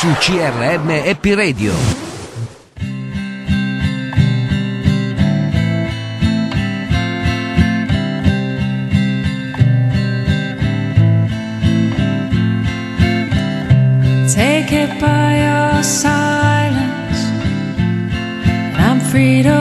su CRM Happy Radio. Take it by your silence. I'm free to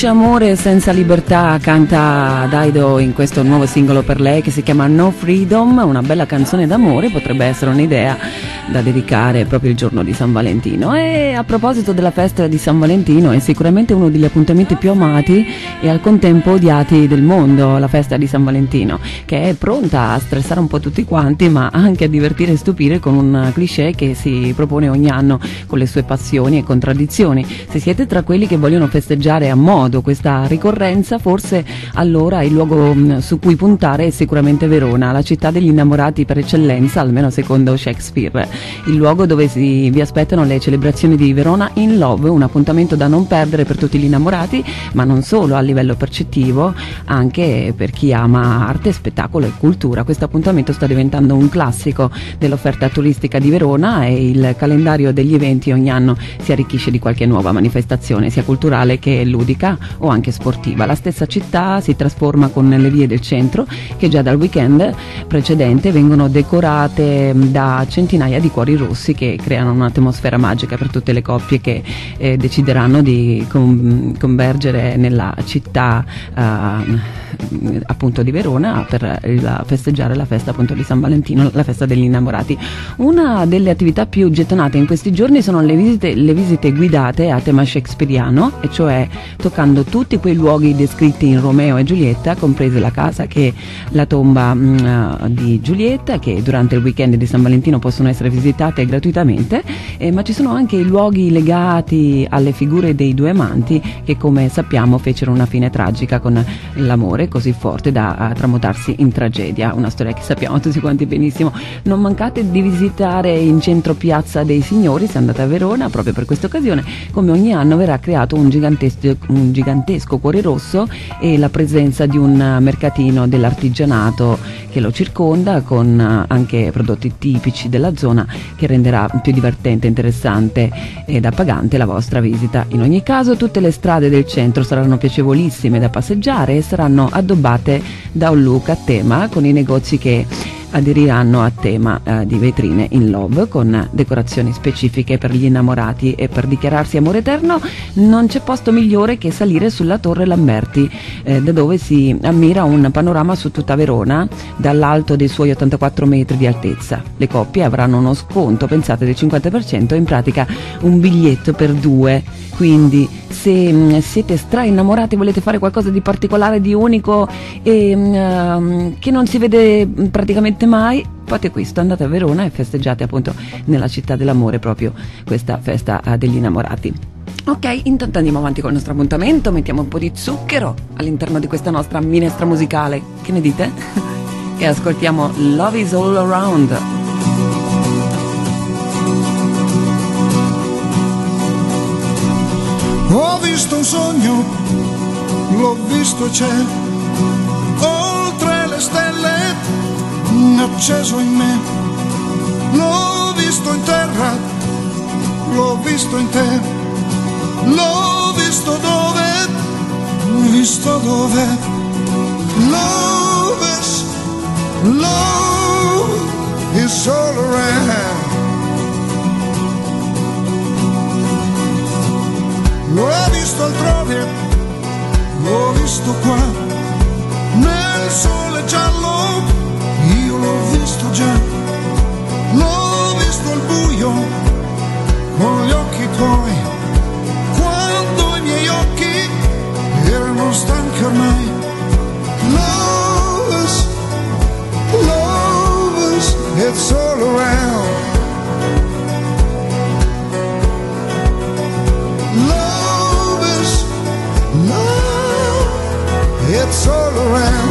c'è amore senza libertà, canta Daido in questo nuovo singolo per lei che si chiama No Freedom, una bella canzone d'amore, potrebbe essere un'idea da dedicare proprio il giorno di San Valentino. E a proposito della festa di San Valentino, è sicuramente uno degli appuntamenti più amati e al contempo odiati del mondo, la festa di San Valentino, che è pronta a stressare un po' tutti quanti, ma anche a divertire e stupire con un cliché che si propone ogni anno con le sue passioni e contraddizioni. Se siete tra quelli che vogliono festeggiare a modo questa ricorrenza, forse allora il luogo mh, su cui puntare è sicuramente Verona, la città degli innamorati per eccellenza, almeno secondo Shakespeare. Il luogo dove si, vi aspettano le celebrazioni di Verona in Love, un appuntamento da non perdere per tutti gli innamorati, ma non solo a livello percettivo, anche per chi ama arte, spettacolo e cultura. Questo appuntamento sta diventando un classico dell'offerta turistica di Verona e il calendario degli eventi ogni anno si arricchisce di qualche nuova manifestazione, sia culturale che ludica o anche sportiva. La stessa città si trasforma con le vie del centro che già dal weekend precedente vengono decorate mh, da centinaia di cuori rossi che creano un'atmosfera magica per tutte le coppie che eh, decideranno di con- convergere nella città eh, appunto di Verona per il- festeggiare la festa appunto di San Valentino, la festa degli innamorati. Una delle attività più gettonate in questi giorni sono le visite, le visite guidate a tema shakespeariano, e cioè toccando tutti quei luoghi descritti in Romeo e Giulietta, comprese la casa che la tomba mh, eh, di Giulietta, che durante il weekend di San Valentino possono essere visitate gratuitamente, eh, ma ci sono anche i luoghi legati alle figure dei due amanti che come sappiamo fecero una fine tragica con l'amore così forte da eh, tramutarsi in tragedia, una storia che sappiamo tutti quanti benissimo. Non mancate di visitare in centro Piazza dei Signori, se andate a Verona, proprio per questa occasione, come ogni anno verrà creato un gigantesco, un un gigantesco cuore rosso e la presenza di un mercatino dell'artigianato che lo circonda con eh, anche prodotti tipici della zona che renderà più divertente, interessante ed appagante la vostra visita. In ogni caso tutte le strade del centro saranno piacevolissime da passeggiare e saranno addobbate da un look a tema con i negozi che aderiranno a tema eh, di vetrine in love con decorazioni specifiche per gli innamorati e per dichiararsi amore eterno non c'è posto migliore che salire sulla torre Lamberti eh, da dove si ammira un panorama su tutta Verona dall'alto dei suoi 84 metri di altezza. Le coppie avranno uno sconto pensate del 50% in pratica un biglietto per due quindi se mm, siete stra innamorati volete fare qualcosa di particolare di unico e mm, che non si vede mm, praticamente mai, fate questo, andate a Verona e festeggiate appunto nella città dell'amore proprio questa festa eh, degli innamorati. Ok, intanto andiamo avanti con il nostro appuntamento, mettiamo un po' di zucchero all'interno di questa nostra minestra musicale. Che ne dite? e ascoltiamo Love is All Around. Ho visto un sogno, l'ho visto e c'è, oltre le stelle acceso in me. L'ho visto in terra, l'ho visto in te, l'ho visto dove, visto dove. Love is, love is all around. L'ho visto altrove, l'ho visto qua, nel sole giallo io l'ho visto già, l'ho visto al buio con gli occhi tuoi, quando i miei occhi erano stanchi ormai. Love us, love us, it's all around. All around.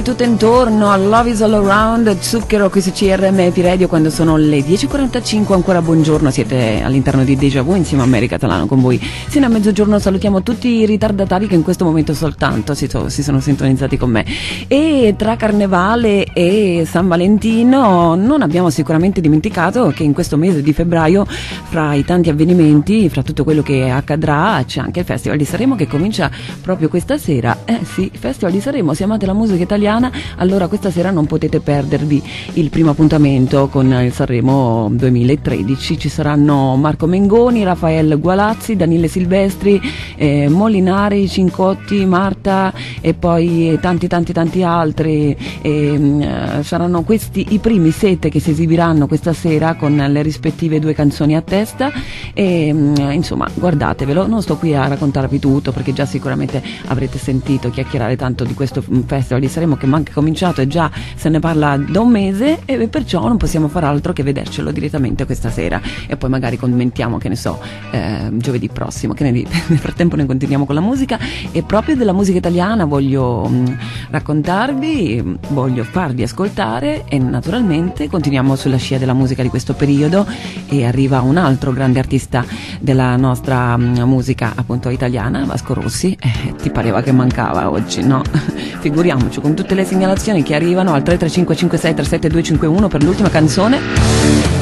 E l'amore tutto intorno, Love is all around, zucchero qui su CRM Radio quando sono le 10.45, ancora buongiorno, siete all'interno di Deja Vu insieme a Mary Catalano con voi. Sino a mezzogiorno salutiamo tutti i ritardatari che in questo momento soltanto si, si sono sintonizzati con me. E tra Carnevale e San Valentino non abbiamo sicuramente dimenticato che in questo mese di febbraio, fra i tanti avvenimenti, fra tutto quello che accadrà, c'è anche il Festival di Sanremo che comincia proprio questa sera. Eh sì, Festival di Sanremo, se amate la musica italiana, allora questa sera non potete perdervi il primo appuntamento con il Sanremo 2013. Ci saranno Marco Mengoni, Raffaele Gualazzi, Daniele Silvestri, eh, Molinari, Cincotti, Marta e poi tanti tanti tanti altri. E, mm, eh, saranno questi i primi sette che si esibiranno questa sera con le rispettive due canzoni a testa e mm, insomma guardatevelo, non sto qui a raccontarvi tutto perché già sicuramente avrete sentito chiacchierare tanto di questo mm, festival di Sanremo che manca cominciato e già se ne parla da un mese e perciò non possiamo fare altro che vedercelo direttamente questa sera e poi magari commentiamo che ne so eh, giovedì prossimo che ne dite? nel frattempo noi continuiamo con la musica e proprio della musica italiana voglio mh, raccontarvi voglio farvi ascoltare e naturalmente continuiamo sulla scia della musica di questo periodo e arriva un altro grande artista della nostra mh, musica appunto italiana Vasco Rossi eh, ti pareva che mancava oggi no? figuriamoci con tutte le segnalazioni che arrivano al 33556372251 per l'ultima canzone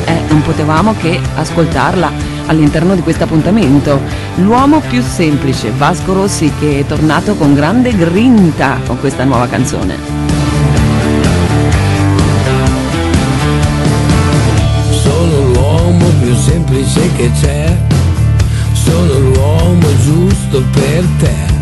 eh, non potevamo che ascoltarla all'interno di questo appuntamento. L'uomo più semplice, Vasco Rossi, che è tornato con grande grinta con questa nuova canzone. Sono l'uomo più semplice che c'è, sono l'uomo giusto per te.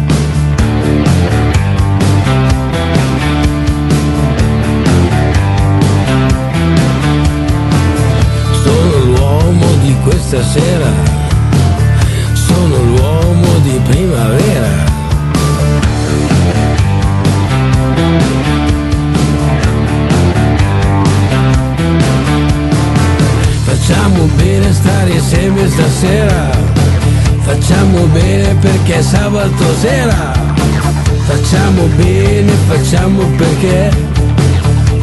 Di questa sera, sono l'uomo di primavera. Facciamo bene stare insieme stasera, facciamo bene perché sabato sera, facciamo bene, facciamo perché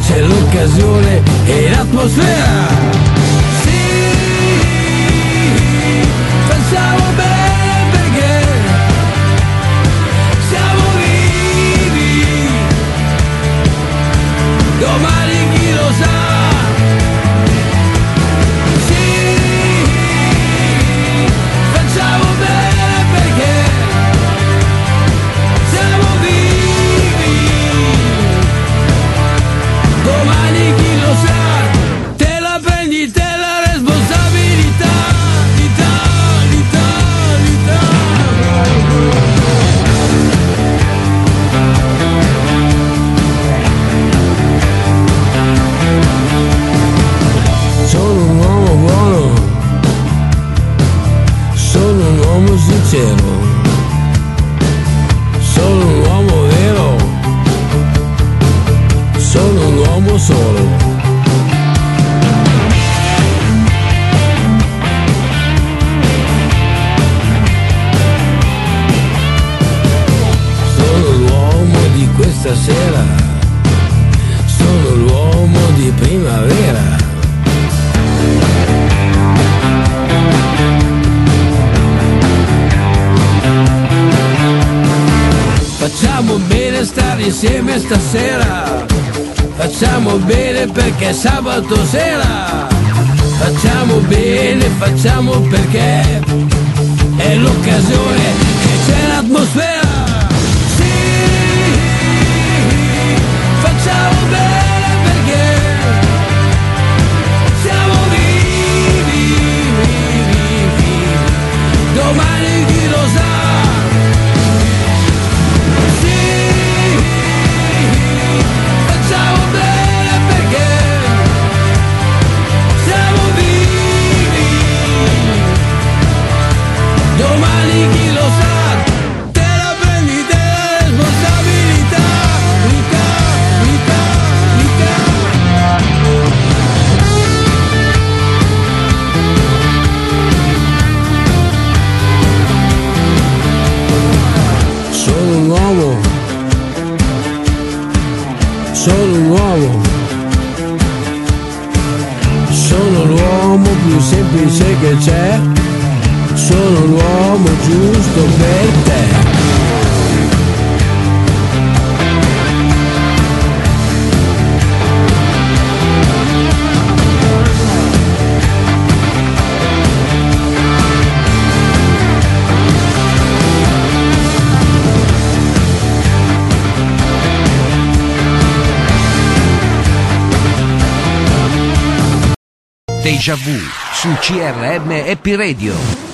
c'è l'occasione e l'atmosfera. Semplice che c'è. Sono l'uomo giusto per te. Deja Vu su CRM Happy Radio.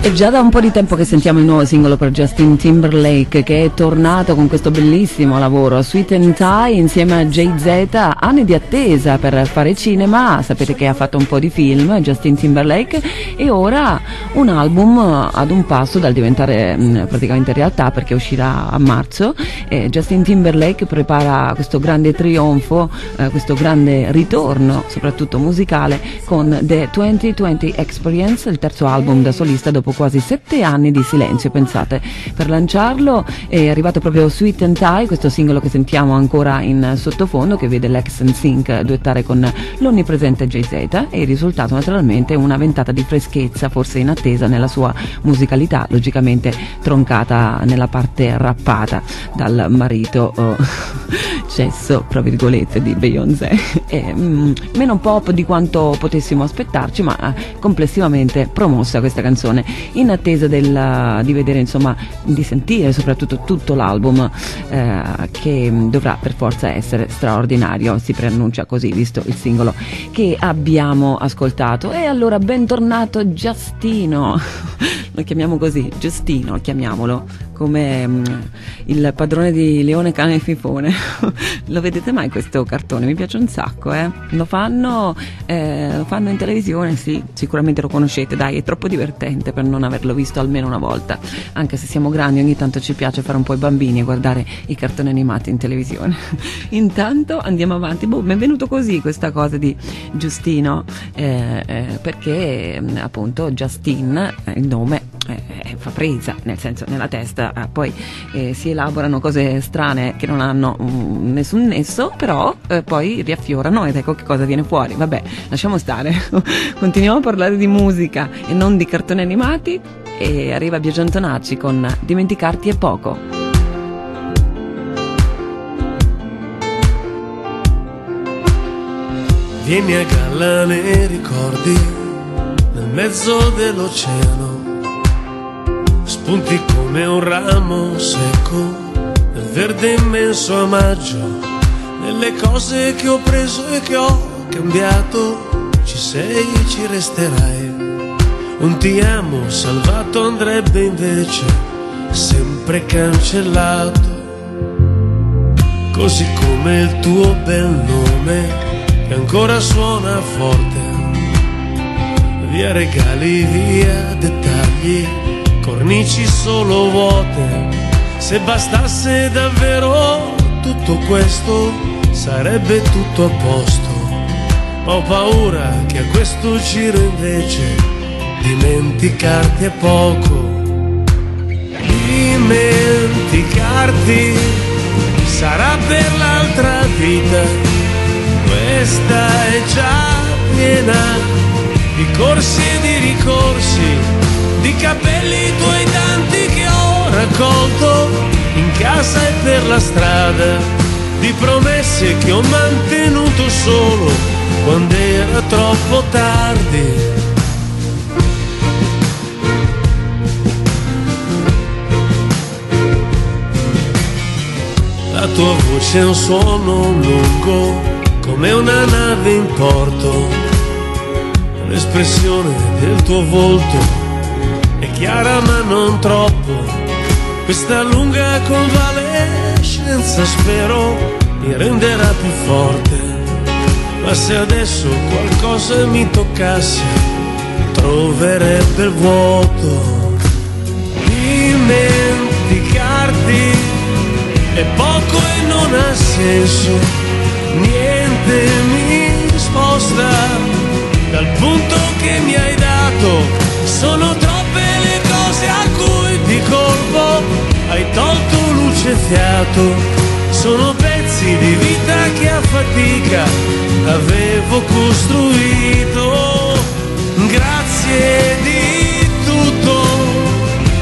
È già da un po' di tempo che sentiamo il nuovo singolo per Justin Timberlake che è tornato con questo bellissimo lavoro Sweet and Tie insieme a Jay-Z, anni di attesa per fare cinema, sapete che ha fatto un po' di film Justin Timberlake e ora un album ad un passo dal diventare mh, praticamente realtà perché uscirà a marzo. E Justin Timberlake prepara questo grande trionfo, eh, questo grande ritorno soprattutto musicale con The 2020 Experience, il terzo album da solista dopo quasi sette anni di silenzio, pensate, per lanciarlo è arrivato proprio Sweet and Tie, questo singolo che sentiamo ancora in sottofondo che vede l'ex Sync duettare con l'onnipresente Jay-Z. E il risultato naturalmente una ventata di freschezza, forse in attesa nella sua musicalità, logicamente troncata nella parte rappata dal marito oh, cesso, tra virgolette, di Beyoncé. E, mm, meno pop di quanto potessimo aspettarci, ma eh, complessivamente promossa questa canzone in attesa del, di vedere, insomma, di sentire soprattutto tutto l'album eh, che dovrà per forza essere straordinario, si preannuncia così, visto il singolo che abbiamo ascoltato. E allora bentornato Giustino, lo chiamiamo così, Giustino, chiamiamolo come mm, il padrone di Leone Cane e Fifone. lo vedete mai questo cartone? Mi piace un sacco, eh? Lo fanno, eh, lo fanno in televisione, sì, sicuramente lo conoscete, dai, è troppo divertente per non averlo visto almeno una volta. Anche se siamo grandi, ogni tanto ci piace fare un po' i bambini e guardare i cartoni animati in televisione. Intanto andiamo avanti. Boh, mi è venuto così questa cosa di Giustino, eh, eh, perché mm, appunto Justin, eh, il nome eh, fa presa, nel senso nella testa, eh, poi eh, si elaborano cose strane che non hanno mm, nessun nesso, però eh, poi riaffiorano ed ecco che cosa viene fuori. Vabbè, lasciamo stare, continuiamo a parlare di musica e non di cartoni animati e arriva Biagio Antonacci con Dimenticarti è poco. Vieni a galla nei ricordi, nel mezzo dell'oceano. Spunti come un ramo secco, nel verde immenso a maggio. Nelle cose che ho preso e che ho cambiato, ci sei, ci resterai. Un ti amo salvato andrebbe invece sempre cancellato. Così come il tuo bel nome che ancora suona forte. Via regali, via dettagli, cornici solo vuote. Se bastasse davvero tutto questo, sarebbe tutto a posto. Ma ho paura che a questo giro invece dimenticarti è poco. Dimenticarti sarà per l'altra vita questa è già piena di corsi e di ricorsi, di capelli tuoi tanti che ho raccolto in casa e per la strada, di promesse che ho mantenuto solo quando era troppo tardi. La tua voce è un suono lungo come una nave in porto. L'espressione del tuo volto chiara ma non troppo. Questa lunga convalescenza spero mi renderà più forte. Ma se adesso qualcosa mi toccasse, troverebbe il vuoto. Dimenticarti è poco e non ha senso niente mi sposta dal punto che mi hai dato. Sono troppe hai tolto luce e fiato. Sono pezzi di vita che a fatica avevo costruito. Grazie di tutto,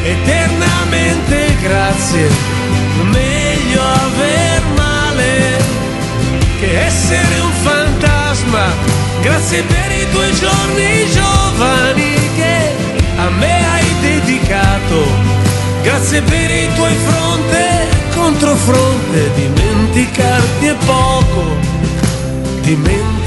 eternamente grazie. Meglio aver che essere un fantasma. Grazie per i tuoi giorni giovani che a me hai dedicato. Grazie per i tuoi fronte contro fronte, dimenticarti è poco. dimenticarti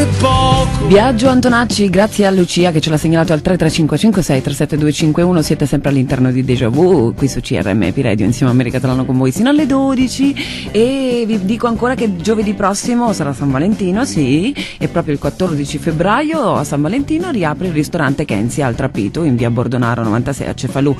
è poco. Viaggio Antonacci, grazie a Lucia che ce l'ha segnalato al 335556 37251, siete sempre all'interno di Deja Vu, qui su CRM Epi Radio insieme a America Catalano con voi sino alle 12 e vi dico ancora che giovedì prossimo sarà San Valentino, sì, e proprio il 14 febbraio a San Valentino riapre il ristorante Kenzi al Trapito in via Bordonaro 96 a Cefalù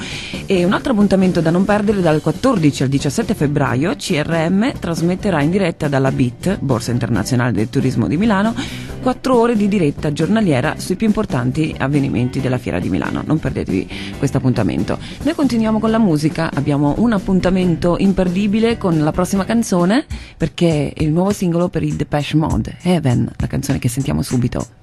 e un altro appuntamento da non perdere dal 14 al 17 febbraio CRM trasmetterà in diretta dalla BIT, Borsa Internazionale del Turismo di Milano, 4 ore di diretta giornaliera sui più importanti avvenimenti della Fiera di Milano. Non perdetevi questo appuntamento. Noi continuiamo con la musica, abbiamo un appuntamento imperdibile con la prossima canzone perché è il nuovo singolo per i Depeche Mode, Heaven, la canzone che sentiamo subito.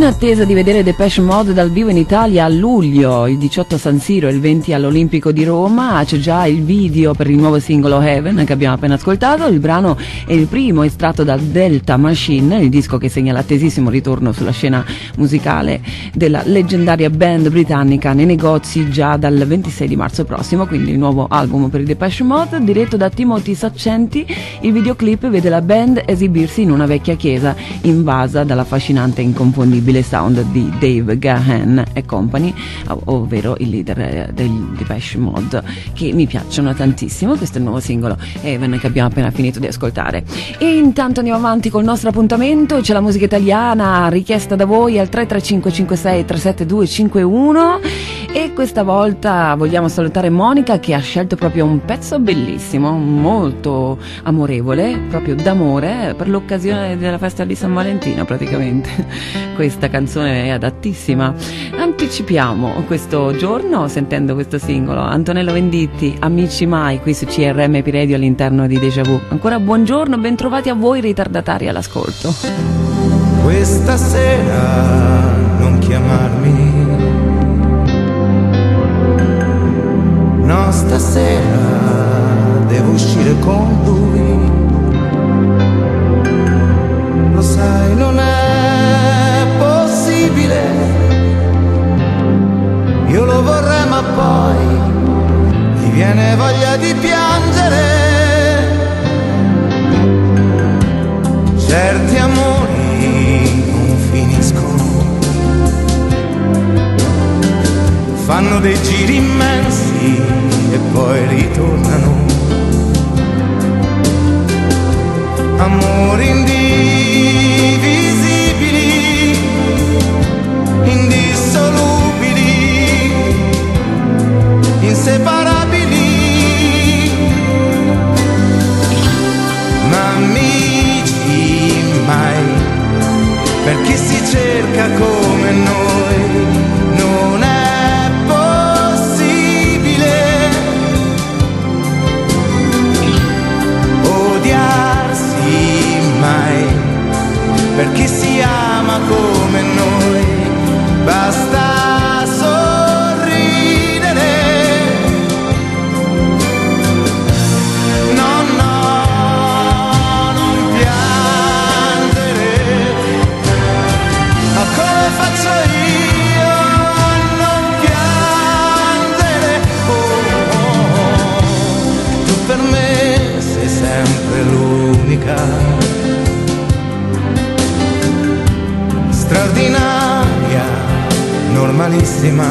In attesa di vedere Depeche Mode dal vivo in Italia a luglio, il 18 a San Siro e il 20 all'Olimpico di Roma, c'è già il video per il nuovo singolo Heaven che abbiamo appena ascoltato. Il brano è il primo estratto da Delta Machine, il disco che segna l'attesissimo ritorno sulla scena musicale della leggendaria band britannica nei negozi già dal 26 di marzo prossimo, quindi il nuovo album per i Depeche Mode, diretto da Timothy Saccenti. Il videoclip vede la band esibirsi in una vecchia chiesa invasa dall'affascinante e inconfondibile incredibile sound di Dave Gahan e Company, ov- ovvero il leader eh, del Depeche Mode, che mi piacciono tantissimo. Questo è il nuovo singolo Even che abbiamo appena finito di ascoltare. E intanto andiamo avanti col nostro appuntamento, c'è la musica italiana richiesta da voi al 335 56 372 51 e questa volta vogliamo salutare Monica che ha scelto proprio un pezzo bellissimo, molto amorevole, proprio d'amore per l'occasione della festa di San Valentino praticamente. Questa canzone è adattissima. Anticipiamo questo giorno sentendo questo singolo. Antonello Venditti, Amici Mai, qui su CRM Radio all'interno di Deja Vu. Ancora buongiorno, bentrovati a voi ritardatari all'ascolto. Questa sera non chiamarmi. No, stasera devo uscire con lui. Lo sai, possibile. Io lo vorrei, ma poi mi viene voglia di piangere. Certi amori non finiscono, fanno dei giri immensi e poi ritornano. Amori indivisibili, come noi, non è possibile. Odiarsi mai, per chi si ama come noi, normalissima.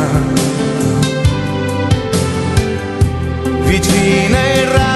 Vicina e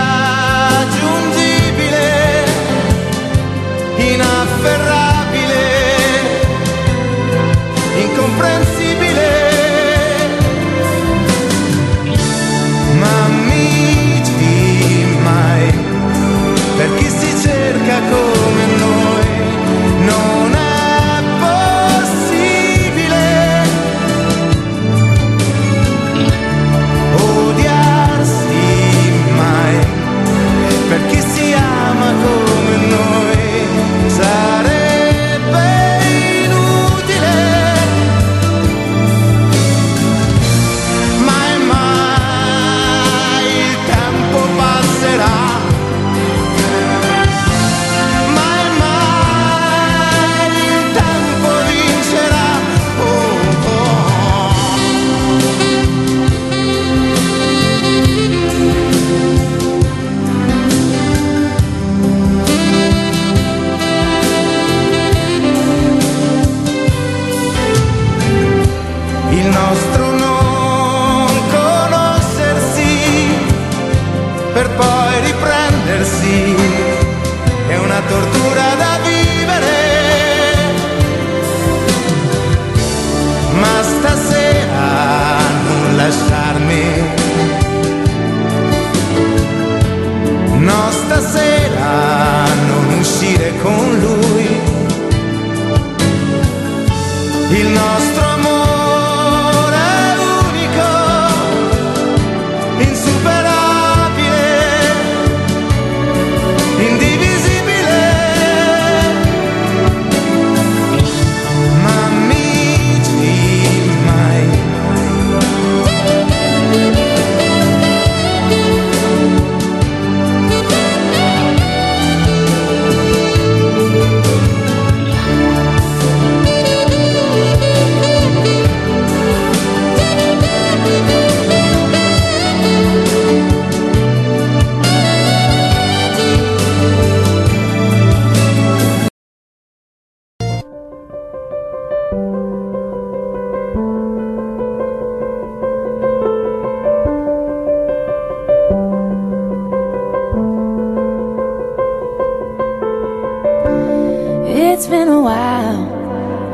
It's been a while.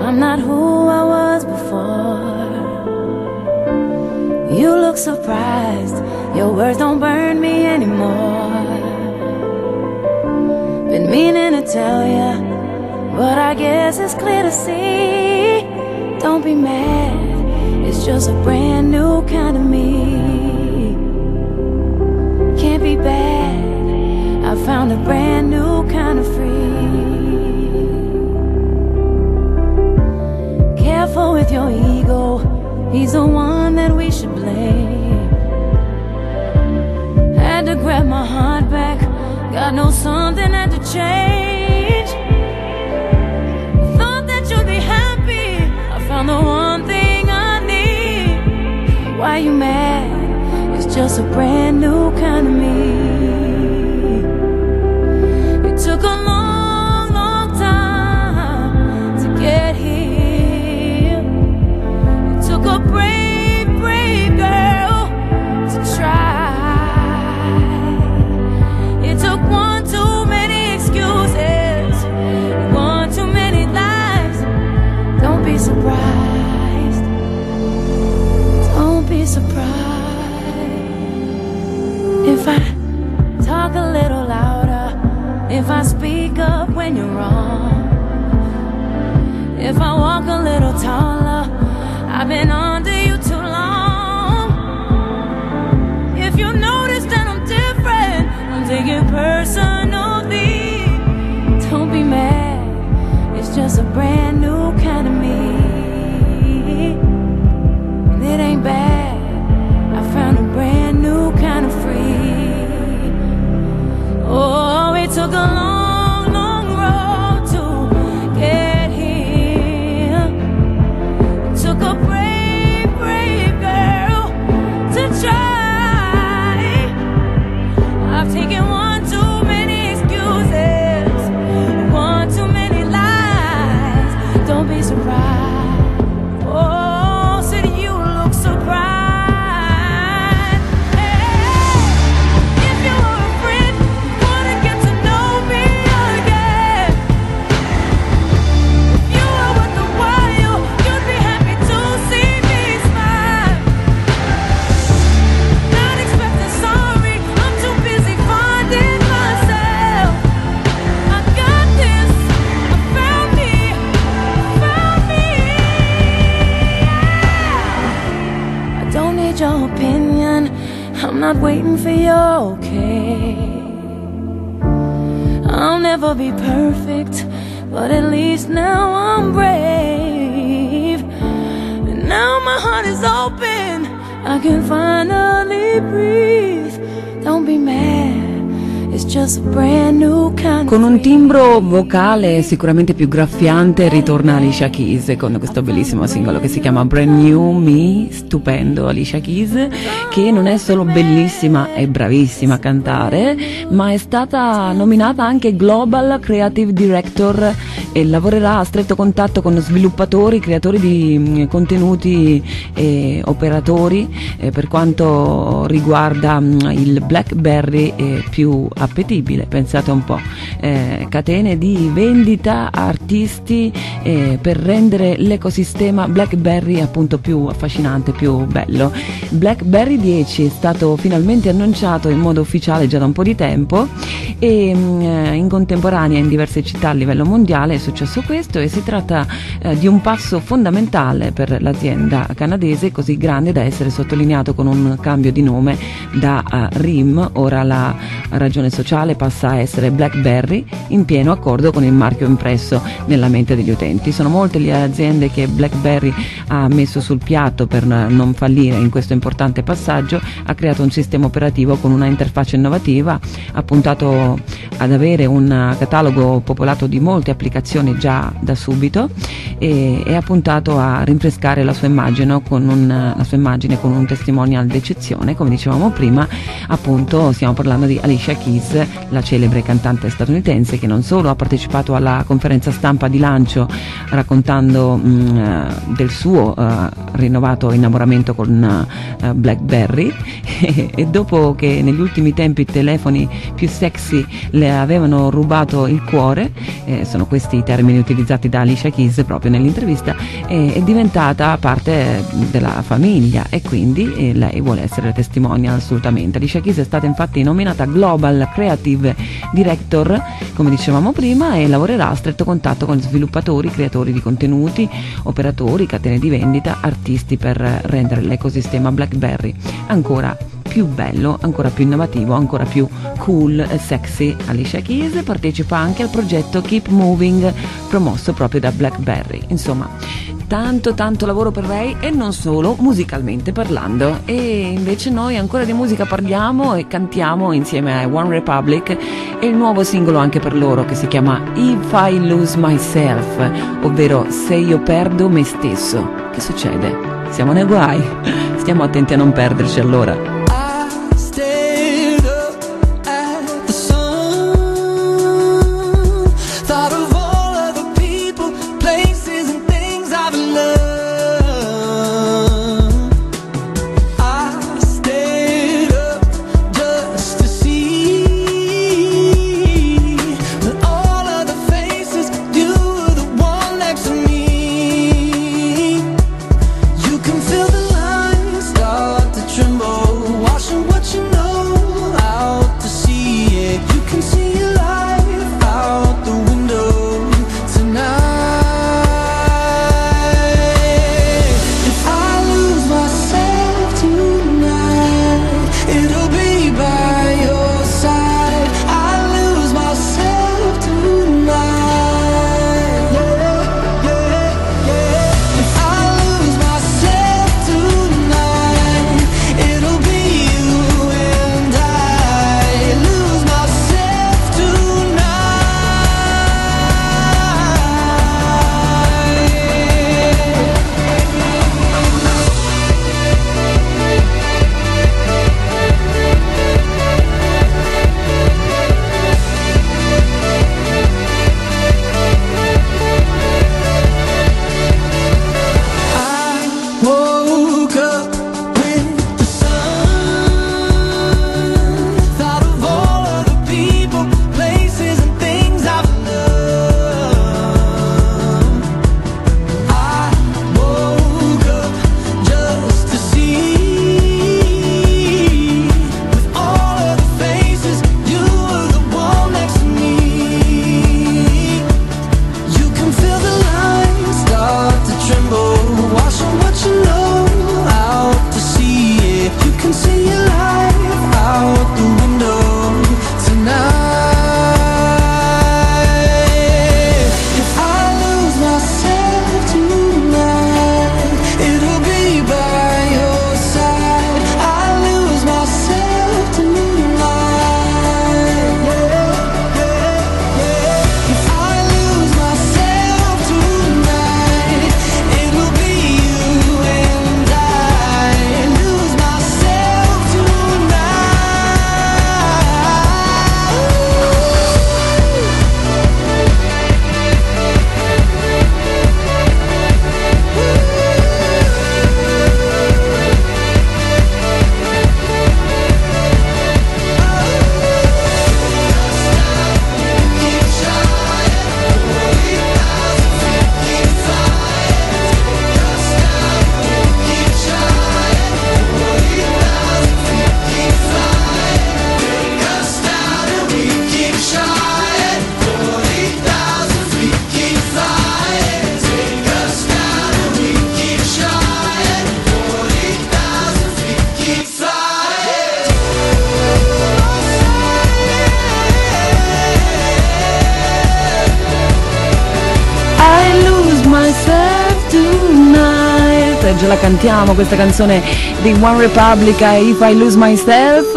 I'm not who I was before. You look surprised. Your words don't burn me anymore. Been meaning to tell ya, but I guess it's clear to see. Don't be mad. It's just a brand new kind of me. Can't be bad. I found a brand new kind of free. Careful with your ego. He's the one that we should blame. Had to grab my heart back. God knows something had to change. Thought that you'd be happy. I found the one thing I need. Why you mad? It's just a brand new kind of me. If I speak up when you're wrong, if I walk a little taller. I've been under you too long. If you notice that I'm different, I'm taking personally. Don't be mad, it's just a brand never be perfect, but at least now I'm brave. And now my heart is open. I can finally breathe. Don't be mad. Con un timbro vocale sicuramente più graffiante ritorna Alicia Keys con questo bellissimo singolo che si chiama Brand New Me, stupendo Alicia Keys, che non è solo bellissima e bravissima a cantare, ma è stata nominata anche Global Creative Director e lavorerà a stretto contatto con sviluppatori, creatori di mm, contenuti e operatori eh, per quanto riguarda mm, il BlackBerry più appetibile, pensate un po', eh, catene di vendita artisti eh, per rendere l'ecosistema BlackBerry appunto più affascinante, più bello. BlackBerry 10 è stato finalmente annunciato in modo ufficiale già da un po' di tempo e mm, eh, in contemporanea in diverse città a livello mondiale è successo questo e si tratta eh, di un passo fondamentale per l'azienda canadese così grande da essere sottolineato con un cambio di nome da eh, RIM, ora la ragione sociale passa a essere BlackBerry in pieno accordo con il marchio impresso nella mente degli utenti. Sono molte le aziende che BlackBerry ha messo sul piatto per non fallire in questo importante passaggio, ha creato un sistema operativo con una interfaccia innovativa, ha puntato ad avere un catalogo popolato di molte applicazioni già da subito e, e ha puntato a rinfrescare la sua immagine con un, sua immagine con un testimonial d'eccezione, come dicevamo prima, appunto stiamo parlando di Alicia Keys Keys, la celebre cantante statunitense che non solo ha partecipato alla conferenza stampa di lancio raccontando mh, eh, del suo eh, rinnovato innamoramento con eh, BlackBerry e dopo che negli ultimi tempi i telefoni più sexy le avevano rubato il cuore, eh, sono questi i termini utilizzati da Alicia Keys proprio nell'intervista, eh, è diventata parte della famiglia e quindi eh, lei vuole essere testimonial assolutamente. Alicia Keys è stata infatti nominata Global Creative Director, come dicevamo prima, e lavorerà a stretto contatto con sviluppatori, creatori di contenuti, operatori, catene di vendita, artisti per rendere l'ecosistema BlackBerry ancora più bello, ancora più innovativo, ancora più cool e sexy. Alicia Keys partecipa anche al progetto Keep Moving promosso proprio da BlackBerry. Insomma, tanto tanto lavoro per lei e non solo musicalmente parlando. E invece noi ancora di musica parliamo e cantiamo insieme a One Republic e il nuovo singolo anche per loro che si chiama If I Lose Myself, ovvero Se io perdo me stesso. Che succede? Siamo nei guai. Stiamo attenti a non perderci allora. Cantiamo questa canzone di One Republic, If I Lose Myself.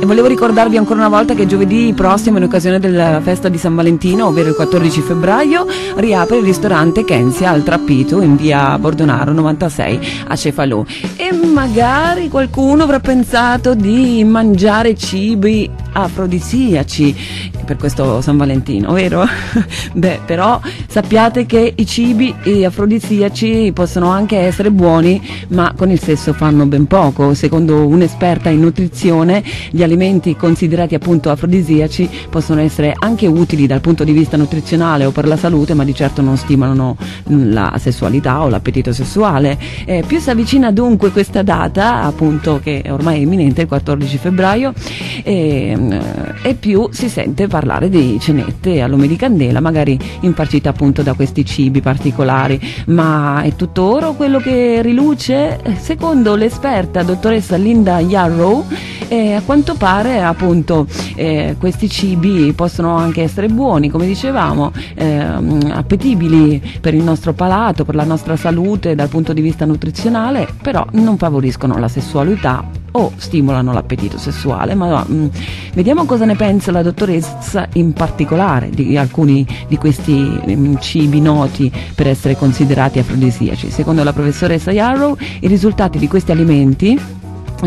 E volevo ricordarvi ancora una volta che giovedì prossimo, in occasione della festa di San Valentino, ovvero il 14 febbraio, riapre il ristorante Kensia al Trappito in via Bordonaro 96 a Cefalù. E magari qualcuno avrà pensato di mangiare cibi afrodisiaci per questo San Valentino, vero? Beh, però sappiate che i cibi afrodisiaci possono anche essere buoni, ma con il sesso fanno ben poco. Secondo un'esperta in nutrizione, gli alimenti considerati appunto afrodisiaci possono essere anche utili dal punto di vista nutrizionale o per la salute, ma di certo non stimolano la sessualità o l'appetito sessuale. Eh, più si avvicina dunque questa data, appunto che ormai è imminente, il 14 febbraio, e, e più si sente parlare di cenette a lume di candela, magari infarcite appunto da questi cibi particolari. Ma è tutto oro quello che riluce? Secondo l'esperta dottoressa Linda Yarrow, eh, a quanto pare appunto eh, questi cibi possono anche essere buoni, come dicevamo, eh, appetibili per il nostro palato, per la nostra salute dal punto di vista nutrizionale, però non favoriscono la sessualità o stimolano l'appetito sessuale. Ma mh, vediamo cosa ne pensa la dottoressa in particolare di alcuni di questi mh, cibi noti per essere considerati afrodisiaci. Secondo la professoressa Yarrow, i risultati di questi alimenti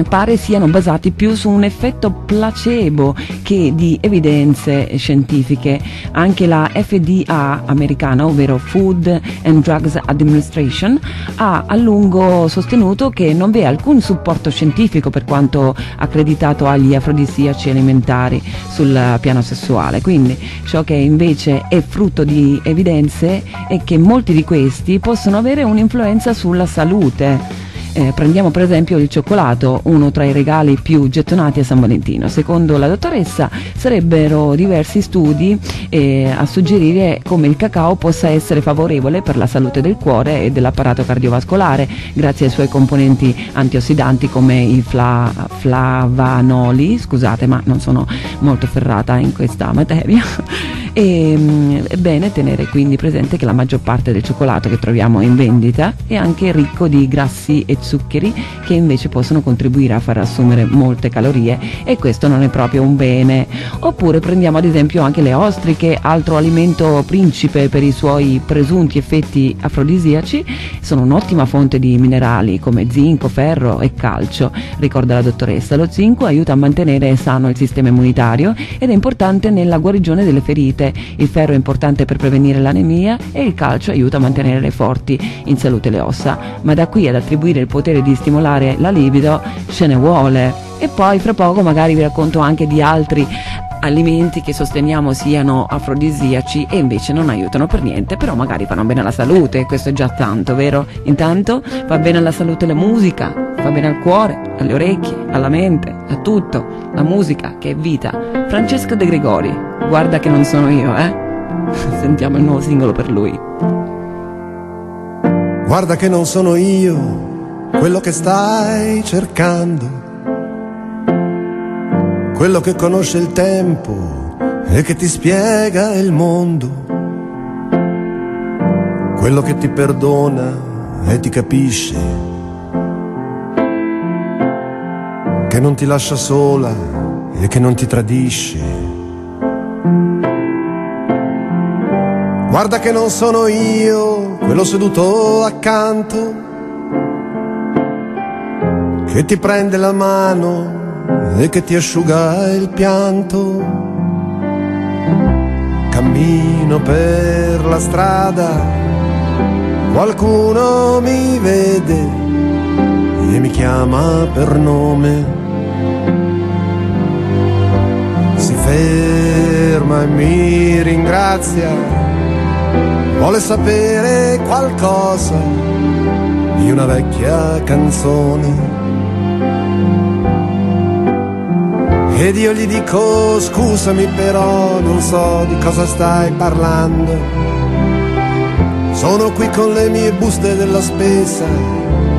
pare siano basati più su un effetto placebo che di evidenze scientifiche. Anche la FDA americana, ovvero Food and Drugs Administration, ha a lungo sostenuto che non vi è alcun supporto scientifico per quanto accreditato agli afrodisiaci alimentari sul piano sessuale. Quindi ciò che invece è frutto di evidenze è che molti di questi possono avere un'influenza sulla salute. Eh, prendiamo per esempio il cioccolato, uno tra i regali più gettonati a San Valentino. Secondo la dottoressa sarebbero diversi studi eh, a suggerire come il cacao possa essere favorevole per la salute del cuore e dell'apparato cardiovascolare grazie ai suoi componenti antiossidanti come i fla, flavanoli, scusate ma non sono molto ferrata in questa materia. E, mh, è bene tenere quindi presente che la maggior parte del cioccolato che troviamo in vendita è anche ricco di grassi e zuccheri che invece possono contribuire a far assumere molte calorie e questo non è proprio un bene. Oppure prendiamo ad esempio anche le ostriche, altro alimento principe per i suoi presunti effetti afrodisiaci, sono un'ottima fonte di minerali come zinco, ferro e calcio. Ricorda la dottoressa, lo zinco aiuta a mantenere sano il sistema immunitario ed è importante nella guarigione delle ferite il ferro è importante per prevenire l'anemia e il calcio aiuta a mantenere forti in salute le ossa, ma da qui ad attribuire il potere di stimolare la libido ce ne vuole. E poi fra poco magari vi racconto anche di altri alimenti che sosteniamo siano afrodisiaci e invece non aiutano per niente, però magari fanno bene alla salute, questo è già tanto, vero? Intanto fa bene alla salute la musica, fa bene al cuore, alle orecchie, alla mente, a tutto, la musica che è vita. Francesco De Gregori, guarda che non sono io, eh? Sentiamo il nuovo singolo per lui. Guarda che non sono io quello che stai cercando quello che conosce il tempo e che ti spiega il mondo, quello che ti perdona e ti capisce, che non ti lascia sola e che non ti tradisce. Guarda che non sono io quello seduto accanto, che ti prende la mano e che ti asciuga il pianto. Cammino per la strada, qualcuno mi vede e mi chiama per nome. Si ferma e mi ringrazia, vuole sapere qualcosa di una vecchia canzone Ed io gli dico scusami però non so di cosa stai parlando. Sono qui con le mie buste della spesa,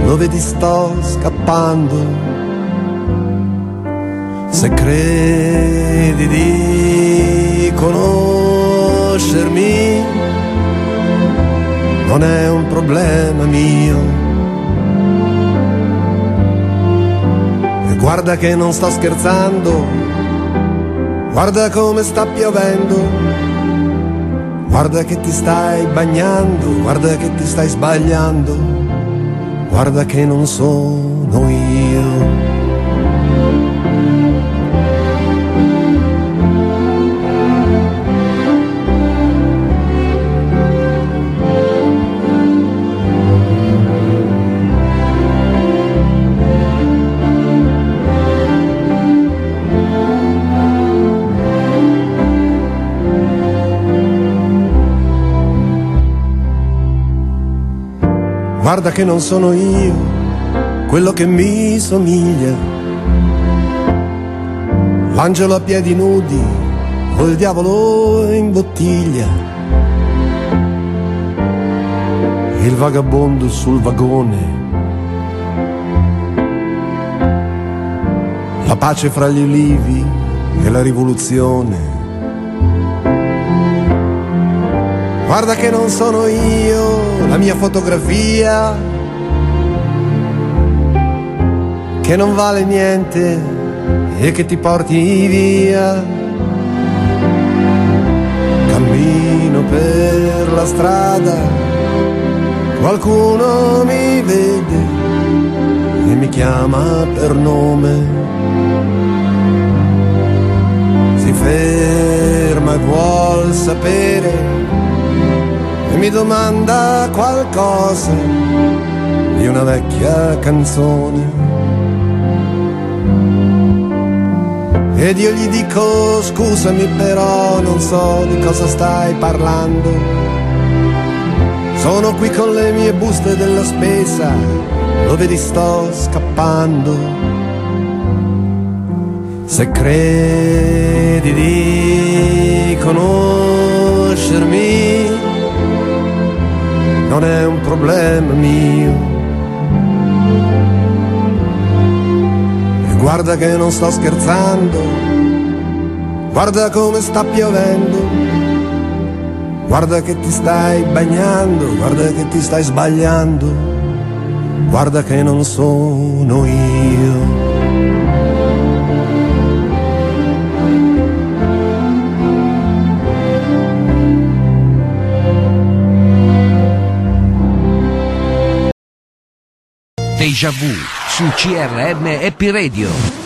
lo vedi sto scappando. Se credi di conoscermi, non è un problema mio Guarda che non sto scherzando, guarda come sta piovendo, guarda che ti stai bagnando, guarda che ti stai sbagliando, guarda che non sono io. Guarda che non sono io quello che mi somiglia. L'angelo a piedi nudi o il diavolo in bottiglia. Il vagabondo sul vagone. La pace fra gli ulivi e la rivoluzione. Guarda che non sono io la mia fotografia, che non vale niente e che ti porti via. Cammino per la strada, qualcuno mi vede e mi chiama per nome. Si ferma e vuol sapere e mi domanda qualcosa di una vecchia canzone. Ed io gli dico scusami però non so di cosa stai parlando. Sono qui con le mie buste della spesa, dove ti sto scappando. Se credi di conoscermi non è un problema mio. E guarda che non sto scherzando, guarda come sta piovendo, guarda che ti stai bagnando, guarda che ti stai sbagliando, guarda che non sono io. Deja Vu su CRM Happy Radio.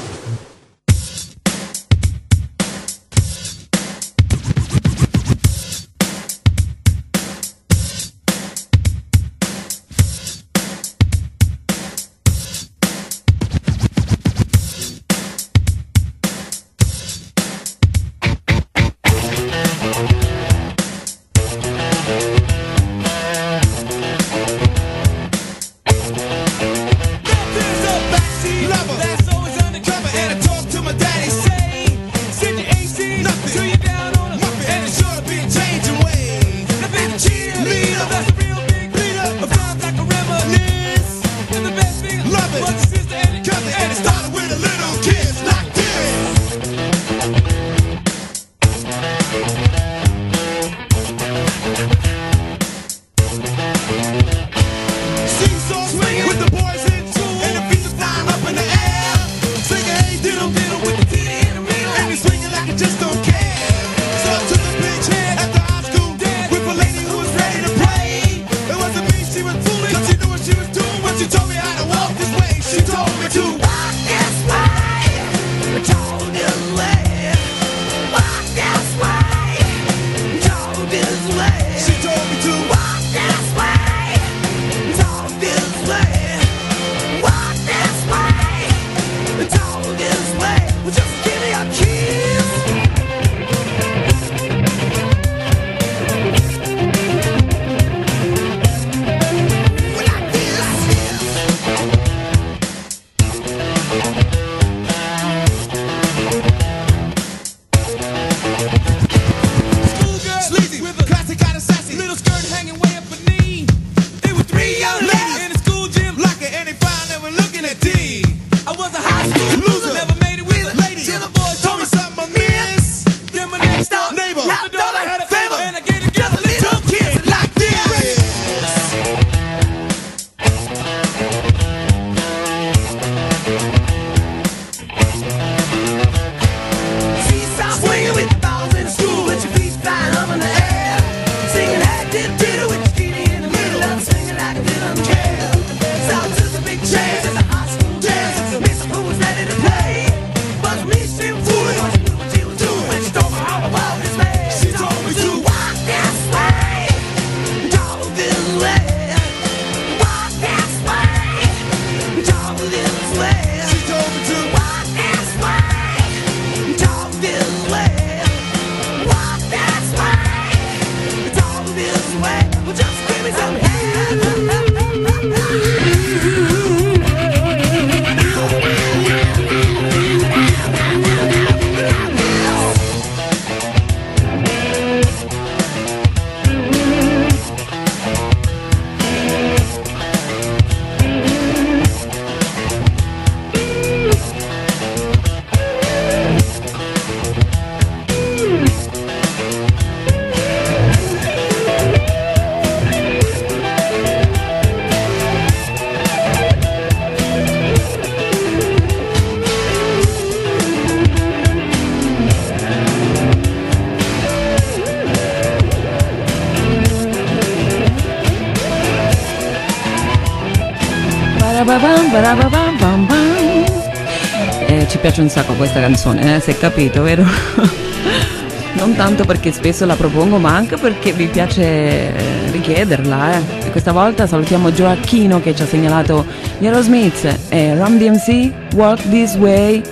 Piace un sacco questa canzone, eh, se è capito, vero? non tanto perché spesso la propongo, ma anche perché mi piace eh, richiederla. Eh. E questa volta salutiamo Gioacchino che ci ha segnalato gli Aerosmith e Ram DMC, Walk This Way,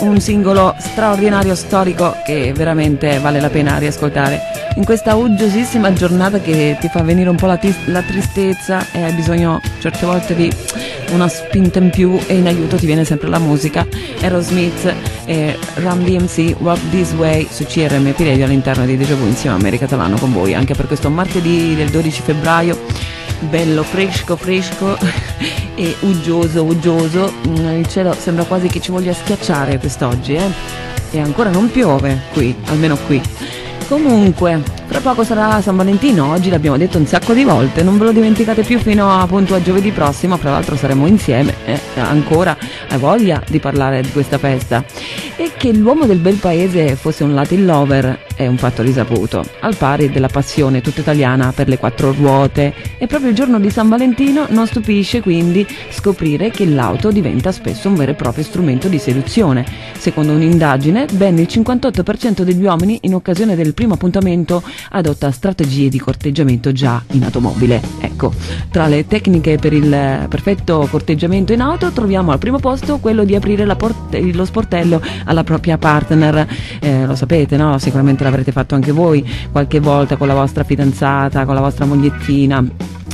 un singolo straordinario storico che veramente vale la pena riascoltare. In questa uggiosissima giornata che ti fa venire un po' la, la tristezza e hai bisogno certe volte di una spinta in più e in aiuto ti viene sempre la musica. Aerosmith e Ram DMC Walk This Way su CRMP Radio all'interno di Deja Vu insieme a Mary Catalano con voi anche per questo martedì del 12 febbraio bello fresco fresco e uggioso uggioso il cielo sembra quasi che ci voglia schiacciare quest'oggi eh? e ancora non piove qui almeno qui Comunque, tra poco sarà San Valentino, oggi l'abbiamo detto un sacco di volte, non ve lo dimenticate più fino a, appunto a giovedì prossimo, fra l'altro saremo insieme, eh, ancora hai voglia di parlare di questa festa. E che l'uomo del bel paese fosse un Latin lover è un fatto risaputo, al pari della passione tutta italiana per le quattro ruote. E proprio il giorno di San Valentino non stupisce quindi scoprire che l'auto diventa spesso un vero e proprio strumento di seduzione. Secondo un'indagine, ben il 58% degli uomini in occasione del primo appuntamento adotta strategie di corteggiamento già in automobile. Ecco, tra le tecniche per il perfetto corteggiamento in auto troviamo al primo posto quello di aprire lo sportello alla propria partner. Eh, lo sapete, no? Sicuramente l'avrete fatto anche voi qualche volta con la vostra fidanzata, con la vostra mogliettina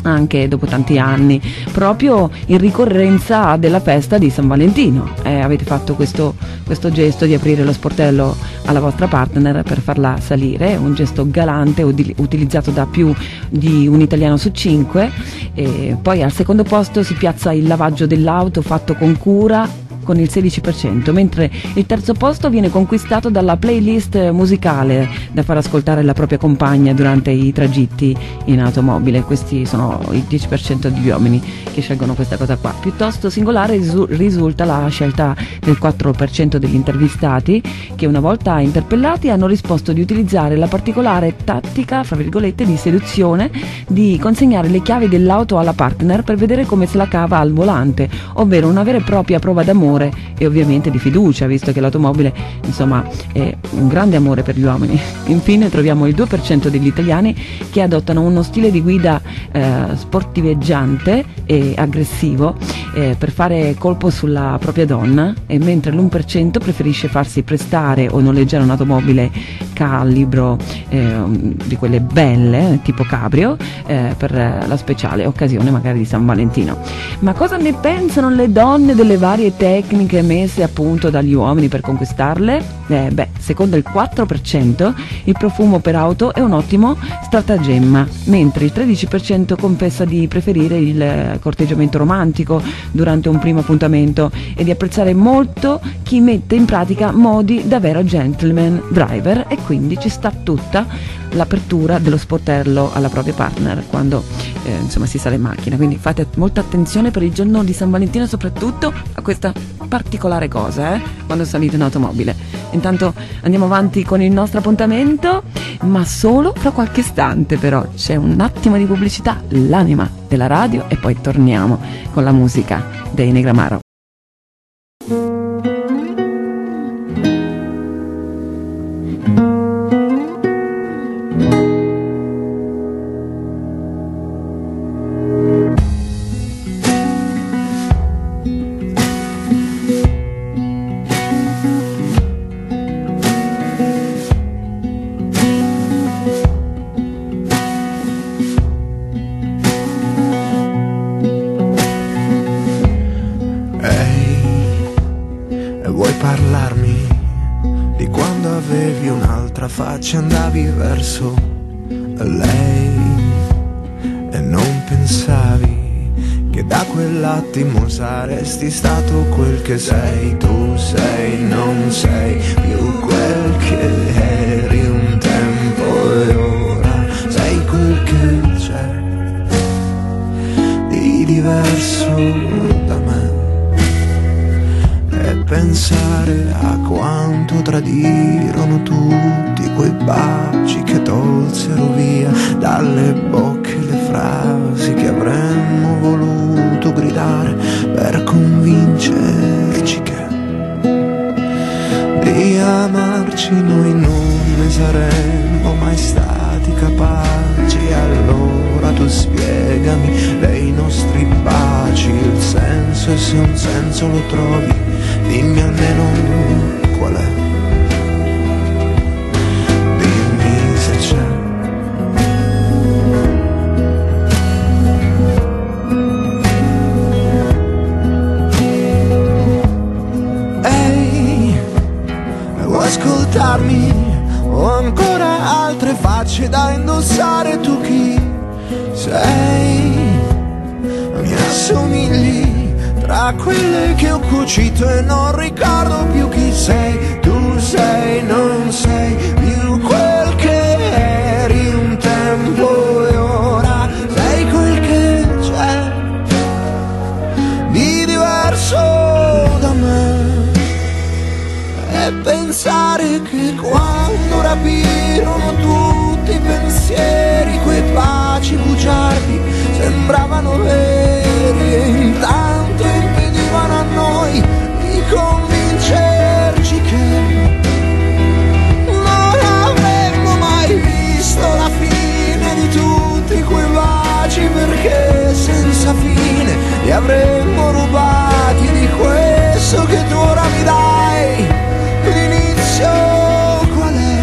anche dopo tanti anni, proprio in ricorrenza della festa di San Valentino. Eh, avete fatto questo, questo, gesto di aprire lo sportello alla vostra partner per farla salire, un gesto galante utilizzato da più di un italiano su cinque. E poi al secondo posto si piazza il lavaggio dell'auto fatto con cura con il 16%, mentre il terzo posto viene conquistato dalla playlist musicale da far ascoltare alla propria compagna durante i tragitti in automobile. Questi sono il 10% degli uomini che scelgono questa cosa qua. Piuttosto singolare risulta la scelta del 4% degli intervistati che una volta interpellati hanno risposto di utilizzare la particolare tattica, fra virgolette, di seduzione di consegnare le chiavi dell'auto alla partner per vedere come se la cava al volante, ovvero una vera e propria prova d'amore amore e ovviamente di fiducia, visto che l'automobile insomma è un grande amore per gli uomini. Infine troviamo il 2% degli italiani che adottano uno stile di guida eh, sportiveggiante e aggressivo eh, per fare colpo sulla propria donna e mentre l'1% preferisce farsi prestare o noleggiare un'automobile calibro eh, di quelle belle tipo cabrio eh, per la speciale occasione magari di San Valentino. Ma cosa ne pensano le donne delle varie tecniche? Tecniche messe appunto dagli uomini per conquistarle? Eh, beh, secondo il 4% il profumo per auto è un ottimo stratagemma, mentre il 13% confessa di preferire il corteggiamento romantico durante un primo appuntamento e di apprezzare molto chi mette in pratica modi da vero gentleman driver e quindi ci sta tutta l'apertura dello sportello alla propria partner quando eh, insomma si sale in macchina. Quindi fate molta attenzione per il giorno di San Valentino, soprattutto a questa particolare cosa, eh, quando salite in automobile. Intanto andiamo avanti con il nostro appuntamento, ma solo fra qualche istante però. C'è un attimo di pubblicità, l'anima della radio e poi torniamo con la musica dei Negramaro. Andavi verso lei e non pensavi che da quell'attimo saresti stato quel che sei, tu sei, non sei più quel che eri baci perché senza fine li avremmo rubati di questo che tu ora mi dai. L'inizio qual è?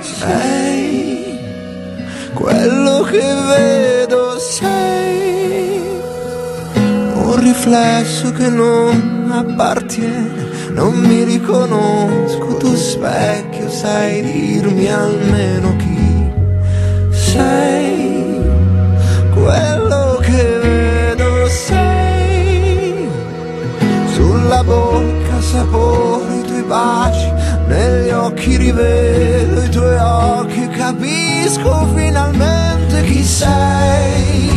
Sei quello che vedo, sei un riflesso che non appartiene non mi riconosco, tu specchio, sai dirmi almeno chi sei. Quello che vedo sei. Sulla bocca sapori i tuoi baci, negli occhi rivedo i tuoi occhi, capisco finalmente chi sei.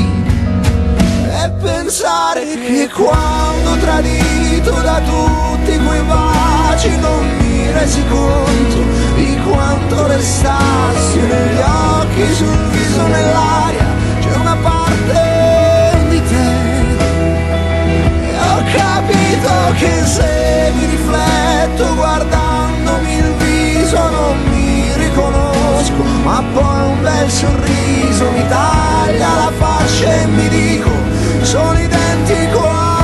E pensare che quando tradisco sentito da tutti quei baci non mi resi conto di quanto restassi negli occhi, sul viso, nell'aria. C'è una parte di te. E ho capito che se mi rifletto guardandomi il viso non mi riconosco ma poi un bel sorriso mi taglia la faccia e mi dico sono identico a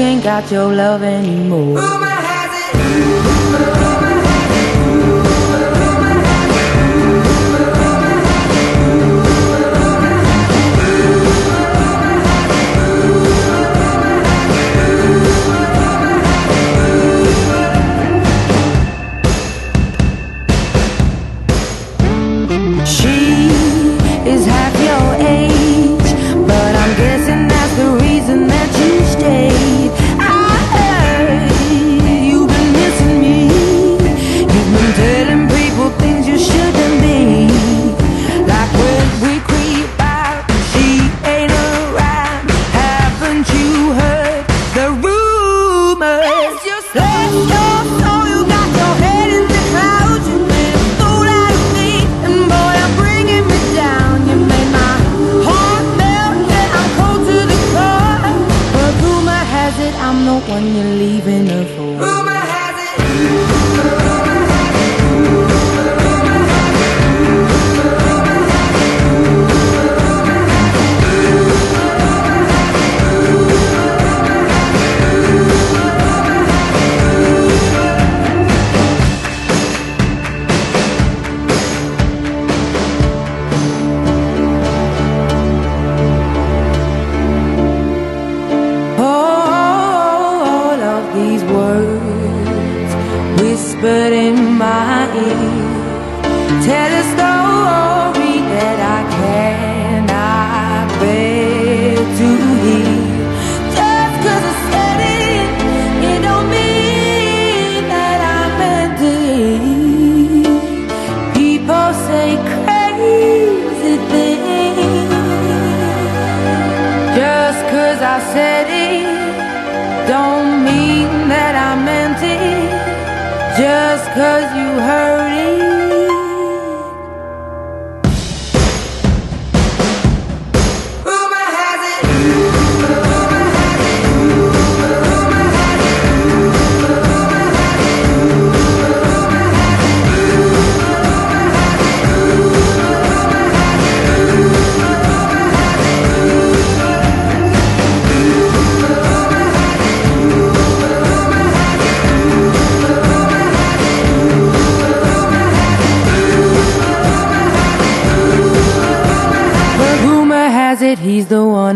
ain't got your love anymore. Rumor has it. Rumor, rumor.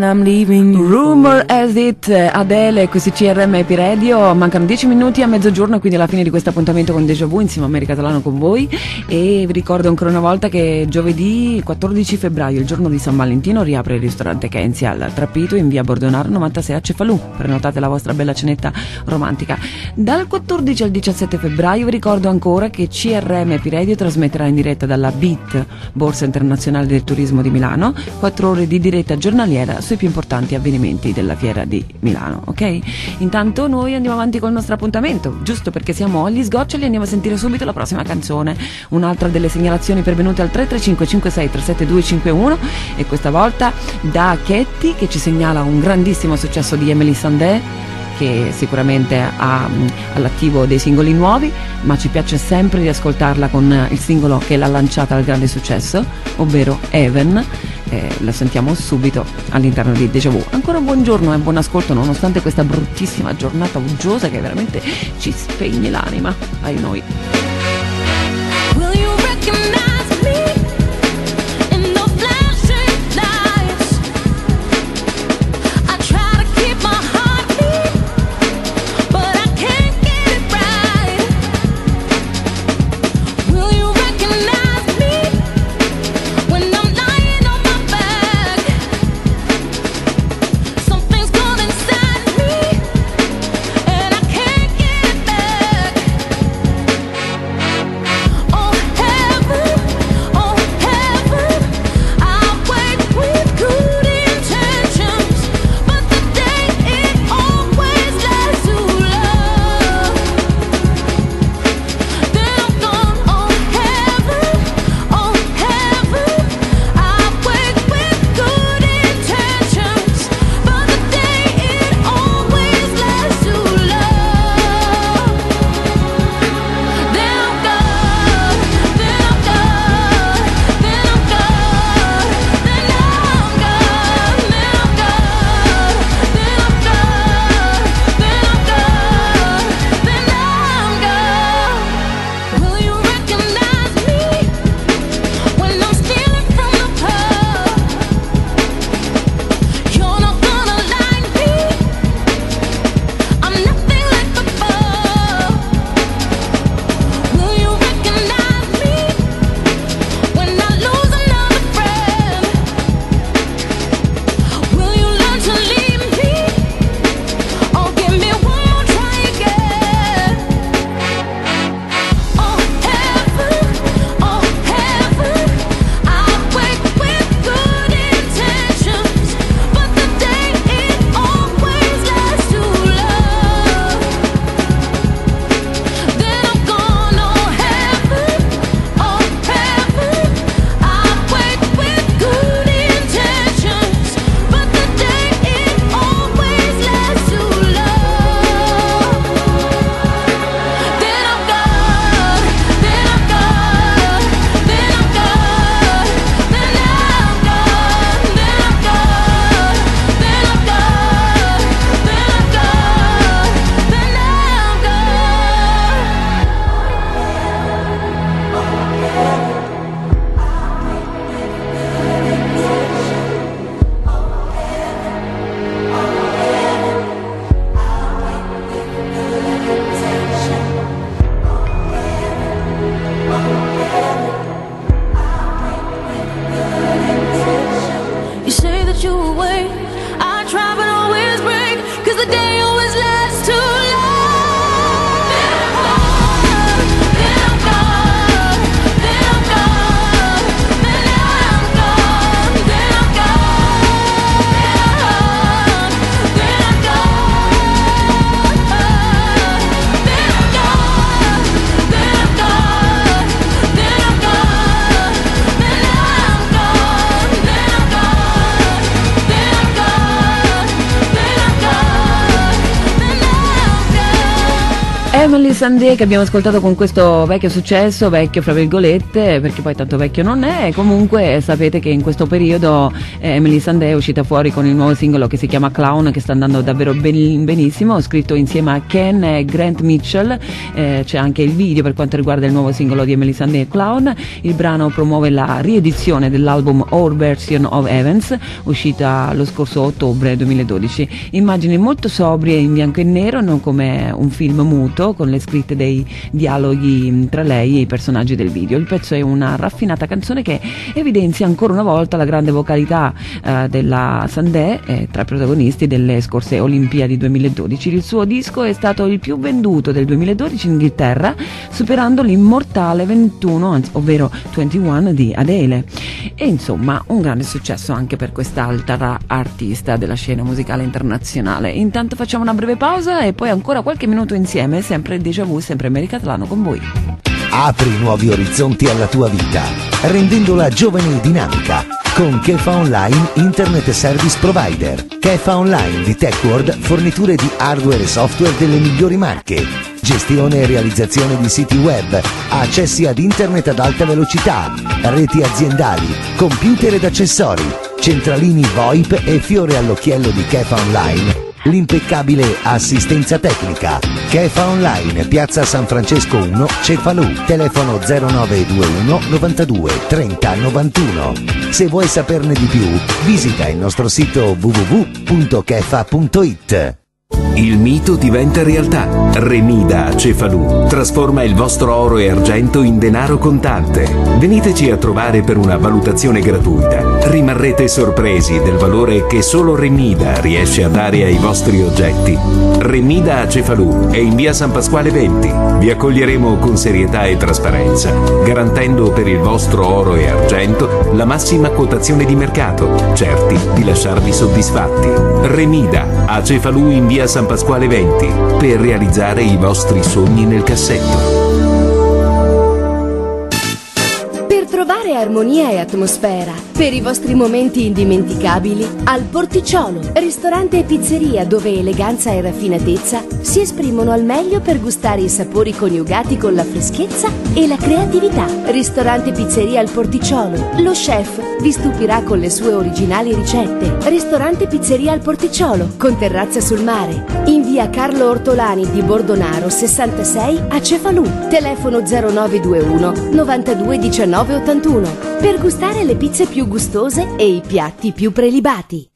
I'm leaving it, Adele, questi CRM Happy Radio, mancano 10 minuti a mezzogiorno, quindi alla fine di questo appuntamento con Deja Vu insieme a Mary Catalano con voi. E vi ricordo ancora una volta che giovedì 14 febbraio, il giorno di San Valentino, riapre il ristorante Kenzi al Trappito in via Bordonaro 96 a Cefalù, prenotate la vostra bella cenetta romantica. Dal 14 al 17 febbraio vi ricordo ancora che CRM Happy Radio trasmetterà in diretta dalla BIT, Borsa Internazionale del Turismo di Milano, 4 ore di diretta giornaliera sui più importanti avvenimenti della fiera di Milano, ok? Intanto noi andiamo avanti con il nostro appuntamento, giusto? Perché siamo agli sgoccioli andiamo a sentire subito la prossima canzone, un'altra delle segnalazioni pervenute al 335 56 37251 e questa volta da Chetti che ci segnala un grandissimo successo di Emily Sandé che sicuramente ha mh, all'attivo dei singoli nuovi, ma ci piace sempre di ascoltarla con eh, il singolo che l'ha lanciata al grande successo, ovvero Even. Eh, la sentiamo subito all'interno di Deja Vu. Ancora buongiorno e buon ascolto nonostante questa bruttissima giornata uggiosa che veramente ci spegne l'anima ai noi. Sandé che abbiamo ascoltato con questo vecchio successo, vecchio fra virgolette, perché poi tanto vecchio non è, comunque sapete che in questo periodo eh, Emily Sandé è uscita fuori con il nuovo singolo che si chiama Clown, che sta andando davvero ben- benissimo, scritto insieme a Ken e Grant Mitchell, eh, c'è anche il video per quanto riguarda il nuovo singolo di Emily Sandé Clown, il brano promuove la riedizione dell'album Our Version of Evans, uscita lo scorso ottobre 2012, immagini molto sobrie in bianco e nero, non come un film muto, con le scritte dei dialoghi tra lei e i personaggi del video. Il pezzo è una raffinata canzone che evidenzia ancora una volta la grande vocalità eh, della Sandé, eh, tra i protagonisti delle scorse Olimpiadi 2012. Il suo disco è stato il più venduto del 2012 in Inghilterra, superando l'immortale 21, anzi, ovvero 21 di Adele. E insomma, un grande successo anche per quest'altra artista della scena musicale internazionale. Intanto facciamo una breve pausa e poi ancora qualche minuto insieme, sempre Deja Vu, sempre America Atlano con voi. Apri nuovi orizzonti alla tua vita, rendendola giovane e dinamica. Con Kefa Online Internet Service Provider. Kefa Online di TechWorld, forniture di hardware e software delle migliori marche. Gestione e realizzazione di siti web, accessi ad internet ad alta velocità, reti aziendali, computer ed accessori, centralini VoIP e fiore all'occhiello di Kefa Online l'impeccabile assistenza tecnica. Kefa Online, Piazza San Francesco 1, Cefalù, telefono 0921 92 30 91. Se vuoi saperne di più, visita il nostro sito www.kefa.it. Il mito diventa realtà. Remida a Cefalù trasforma il vostro oro e argento in denaro contante. Veniteci a trovare per una valutazione gratuita. Rimarrete sorpresi del valore che solo Remida riesce a dare ai vostri oggetti. Remida a Cefalù è in via San Pasquale 20. Vi accoglieremo con serietà e trasparenza, garantendo per il vostro oro e argento la massima quotazione di mercato, certi di lasciarvi soddisfatti. Remida a Cefalù in via San Pasquale 20 per realizzare i vostri sogni nel cassetto. Trovare armonia e atmosfera, per i vostri momenti indimenticabili, al Porticciolo, ristorante e pizzeria dove eleganza e raffinatezza si esprimono al meglio per gustare i sapori coniugati con la freschezza e la creatività. Ristorante pizzeria al Porticciolo, lo chef vi stupirà con le sue originali ricette. Ristorante pizzeria al Porticciolo, con terrazza sul mare, in via Carlo Ortolani di Bordonaro 66 a Cefalù, telefono 0921 92 19 81, per gustare le pizze più gustose e i piatti più prelibati.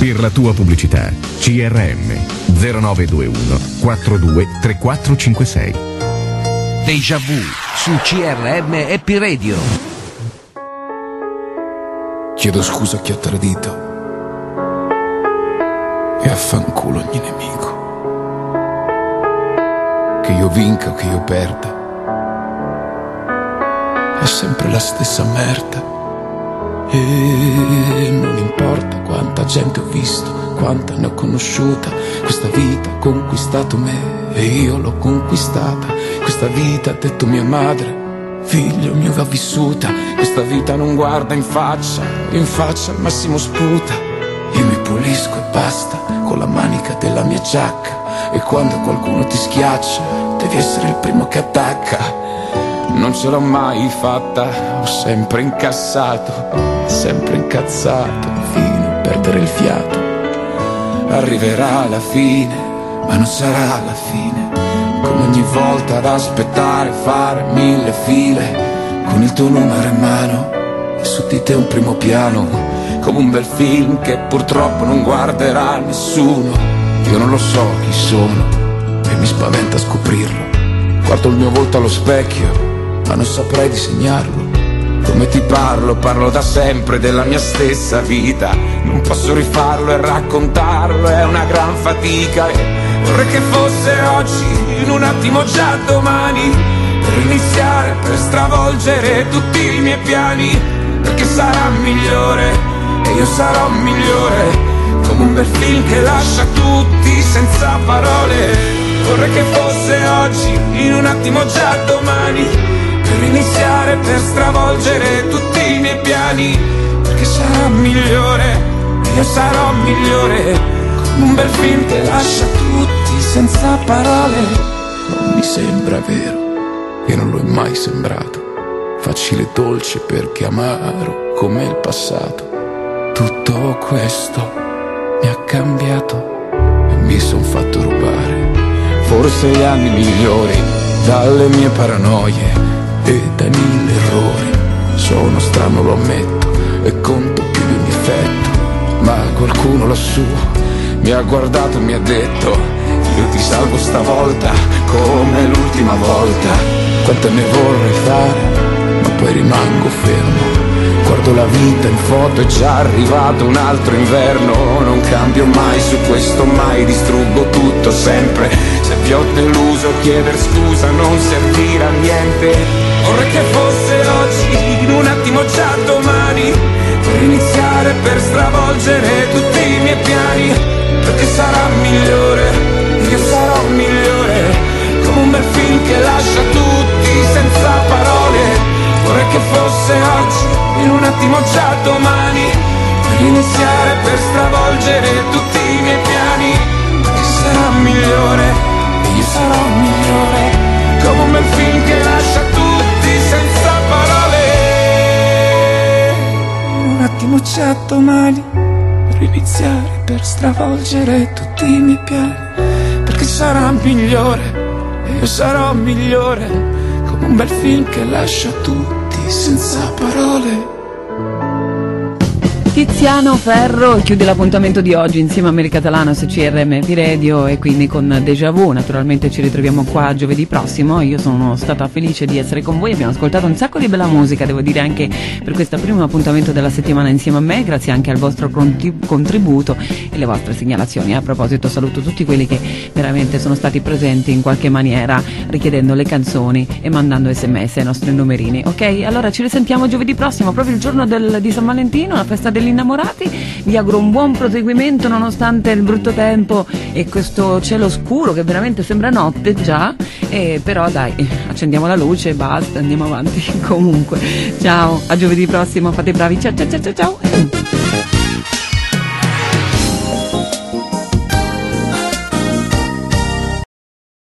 Per la tua pubblicità, CRM 0921 42 3456. Deja Vu su CRM Happy Radio. Chiedo scusa a chi ho tradito e affanculo ogni nemico. Che io vinca o che io perda, sempre la stessa merda. E non importa quanta gente ho visto, quanta ne ho conosciuta, questa vita ha conquistato me e io l'ho conquistata. Questa vita ha detto mia madre, figlio mio va vissuta, questa vita non guarda in faccia, in faccia al massimo sputa. Io mi pulisco e basta con la manica della mia giacca e quando qualcuno ti schiaccia devi essere il primo che attacca. Non ce l'ho mai fatta, ho sempre incassato, sempre incazzato, fino a perdere il fiato. Arriverà la fine, ma non sarà la fine. Come ogni volta ad aspettare, fare mille file, con il tuo numero in mano e su di te un primo piano, come un bel film che purtroppo non guarderà nessuno. Io non lo so chi sono e mi spaventa scoprirlo. Guardo il mio volto allo specchio ma non saprei disegnarlo. Come ti parlo, parlo da sempre della mia stessa vita. Non posso rifarlo e raccontarlo, è una gran fatica. E vorrei che fosse oggi, in un attimo già domani, per iniziare, per stravolgere tutti i miei piani. Perché sarà migliore e io sarò migliore. Come un bel film che lascia tutti senza parole. Vorrei che fosse oggi, in un attimo già domani per iniziare, per stravolgere tutti i miei piani, perché sarà migliore, io sarò migliore, come un bel film che lascia tutti senza parole. non mi sembra vero e non lo è mai sembrato. Facile e dolce perché amaro come il passato. Tutto questo mi ha cambiato e mi son fatto rubare. Forse gli anni migliori dalle mie paranoie e dai mille errori. Sono strano, lo ammetto, e conto più di un difetto. Ma qualcuno lassù mi ha guardato e mi ha detto Io ti salvo stavolta come l'ultima volta. Quante ne vorrei fare ma poi rimango fermo. Guardo la vita in foto è già arrivato un altro inverno. Non cambio mai su questo mai distruggo tutto sempre. Se vi ho deluso chieder scusa non servirà a niente Vorrei che fosse oggi in un attimo già domani Per iniziare per stravolgere tutti i miei piani Perché sarà migliore, io sarò migliore Come un bel film che lascia tutti senza parole. Vorrei che fosse oggi, in un attimo già domani Per iniziare per stravolgere tutti i miei piani Perché sarà migliore, io sarò migliore Come un bel film che lascia tutti Attimo già domani Per iniziare per stravolgere tutti i miei piani Perché sarà migliore, e io sarò migliore Come un bel film che lascia tutti senza parole. Tiziano Ferro chiude l'appuntamento di oggi insieme a America Catalana su CRM Radio e quindi con Deja Vu. Naturalmente ci ritroviamo qua giovedì prossimo. Io sono stata felice di essere con voi. Abbiamo ascoltato un sacco di bella musica, devo dire anche per questo primo appuntamento della settimana insieme a me. Grazie anche al vostro contributo e le vostre segnalazioni. A proposito, saluto tutti quelli che veramente sono stati presenti in qualche maniera richiedendo le canzoni e mandando sms ai nostri numerini. Ok? Allora ci risentiamo giovedì prossimo, proprio il giorno del- di San Valentino, la festa degli innamorati. Vi auguro un buon proseguimento nonostante il brutto tempo e questo cielo scuro che veramente sembra notte già. E però dai, accendiamo la luce e basta, andiamo avanti. Comunque, ciao, a giovedì prossimo, fate i bravi. Ciao ciao ciao ciao ciao.